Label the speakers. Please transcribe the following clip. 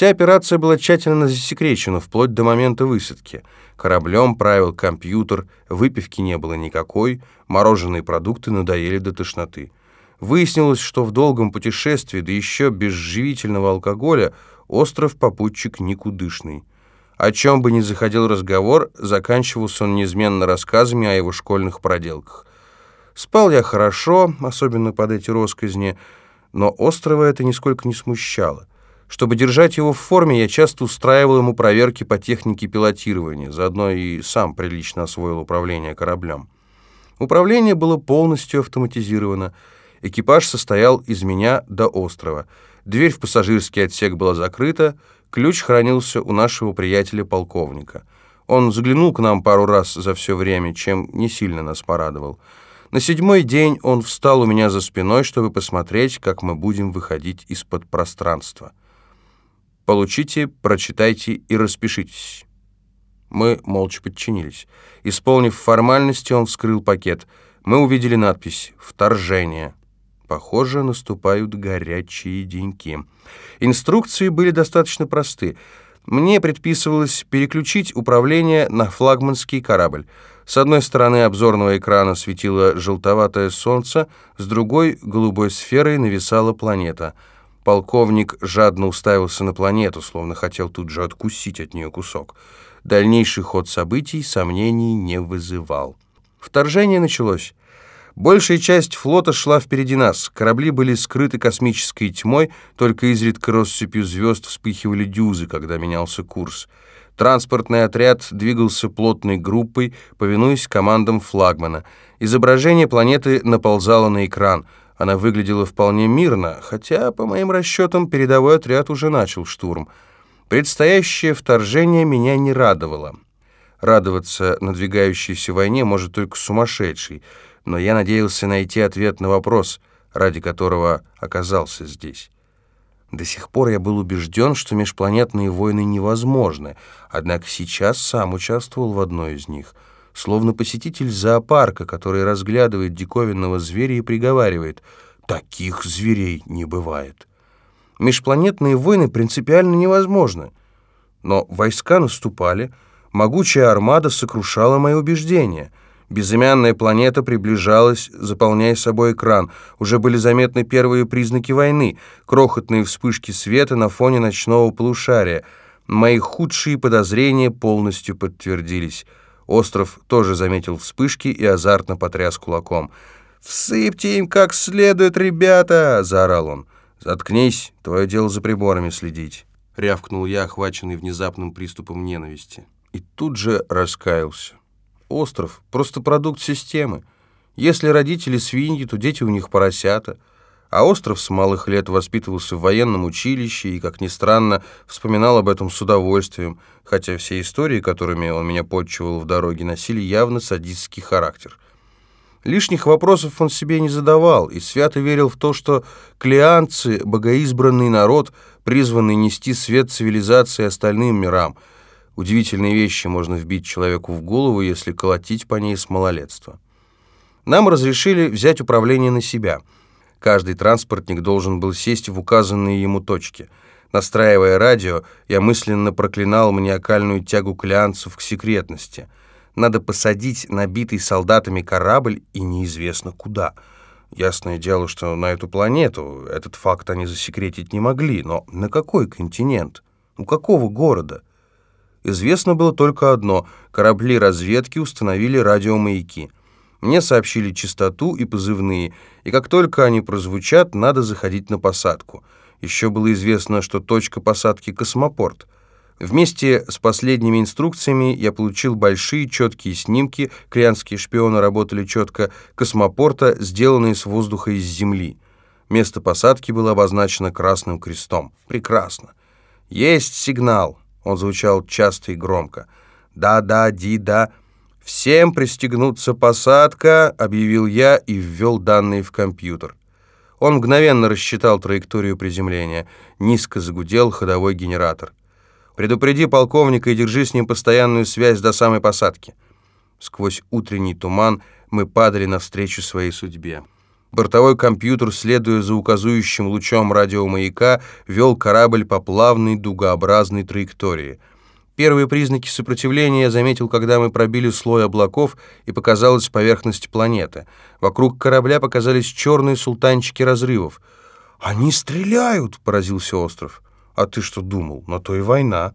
Speaker 1: Вся операция была тщательно засекречена, вплоть до момента высадки. Кораблем правил компьютер, выпивки не было никакой, мороженые продукты надоели до тошноты. Выяснилось, что в долгом путешествии, да еще без живительного алкоголя, остров попутчик никудышный. О чем бы ни заходил разговор, заканчивался он неизменно рассказами о его школьных проделках. Спал я хорошо, особенно под эти росказни, но острова это нисколько не смущало. Чтобы держать его в форме, я часто устраивал ему проверки по технике пилотирования, заодно и сам прилично освоил управление кораблем. Управление было полностью автоматизировано. Экипаж состоял из меня до острова. Дверь в пассажирский отсек была закрыта, ключ хранился у нашего приятеля-полковника. Он заглянул к нам пару раз за все время, чем не сильно нас порадовал. На седьмой день он встал у меня за спиной, чтобы посмотреть, как мы будем выходить из-под пространства. Получите, прочитайте и распишитесь». Мы молча подчинились. Исполнив формальности, он вскрыл пакет. Мы увидели надпись «Вторжение». Похоже, наступают горячие деньки. Инструкции были достаточно просты. Мне предписывалось переключить управление на флагманский корабль. С одной стороны обзорного экрана светило желтоватое солнце, с другой — голубой сферой нависала планета — Полковник жадно уставился на планету, словно хотел тут же откусить от нее кусок. Дальнейший ход событий сомнений не вызывал. Вторжение началось. Большая часть флота шла впереди нас. Корабли были скрыты космической тьмой, только изредка россыпью звезд вспыхивали дюзы, когда менялся курс. Транспортный отряд двигался плотной группой, повинуясь командам флагмана. Изображение планеты наползало на экран — она выглядела вполне мирно, хотя, по моим расчетам, передовой отряд уже начал штурм. Предстоящее вторжение меня не радовало. Радоваться надвигающейся войне может только сумасшедший, но я надеялся найти ответ на вопрос, ради которого оказался здесь. До сих пор я был убежден, что межпланетные войны невозможны, однако сейчас сам участвовал в одной из них — словно посетитель зоопарка, который разглядывает диковинного зверя и приговаривает «таких зверей не бывает». Межпланетные войны принципиально невозможны. Но войска наступали, могучая армада сокрушала мои убеждения. Безымянная планета приближалась, заполняя собой экран. Уже были заметны первые признаки войны, крохотные вспышки света на фоне ночного полушария. Мои худшие подозрения полностью подтвердились — Остров тоже заметил вспышки и азартно потряс кулаком. «Всыпьте им как следует, ребята!» — заорал он. «Заткнись, твое дело за приборами следить», — рявкнул я, охваченный внезапным приступом ненависти. И тут же раскаялся. «Остров — просто продукт системы. Если родители свиньи, то дети у них поросята». А остров с малых лет воспитывался в военном училище и, как ни странно, вспоминал об этом с удовольствием, хотя все истории, которыми он меня подчивал в дороге, носили явно садистский характер. Лишних вопросов он себе не задавал и свято верил в то, что клеанцы — богоизбранный народ, призванный нести свет цивилизации остальным мирам. Удивительные вещи можно вбить человеку в голову, если колотить по ней с малолетства. Нам разрешили взять управление на себя — Каждый транспортник должен был сесть в указанные ему точки. Настраивая радио, я мысленно проклинал маниакальную тягу клеанцев к секретности. Надо посадить набитый солдатами корабль и неизвестно куда. Ясное дело, что на эту планету этот факт они засекретить не могли, но на какой континент? У какого города? Известно было только одно — корабли разведки установили радиомаяки — мне сообщили частоту и позывные, и как только они прозвучат, надо заходить на посадку. Еще было известно, что точка посадки — космопорт. Вместе с последними инструкциями я получил большие четкие снимки, крианские шпионы работали четко, космопорта, сделанные с воздуха из Земли. Место посадки было обозначено красным крестом. Прекрасно. «Есть сигнал!» — он звучал часто и громко. «Да-да, ди-да». «Всем пристегнуться посадка», — объявил я и ввел данные в компьютер. Он мгновенно рассчитал траекторию приземления. Низко загудел ходовой генератор. «Предупреди полковника и держи с ним постоянную связь до самой посадки». Сквозь утренний туман мы падали навстречу своей судьбе. Бортовой компьютер, следуя за указующим лучом радиомаяка, вел корабль по плавной дугообразной траектории. Первые признаки сопротивления я заметил, когда мы пробили слой облаков и показалась поверхность планеты. Вокруг корабля показались черные султанчики разрывов. «Они стреляют!» — поразился остров. «А ты что думал? На то и война!»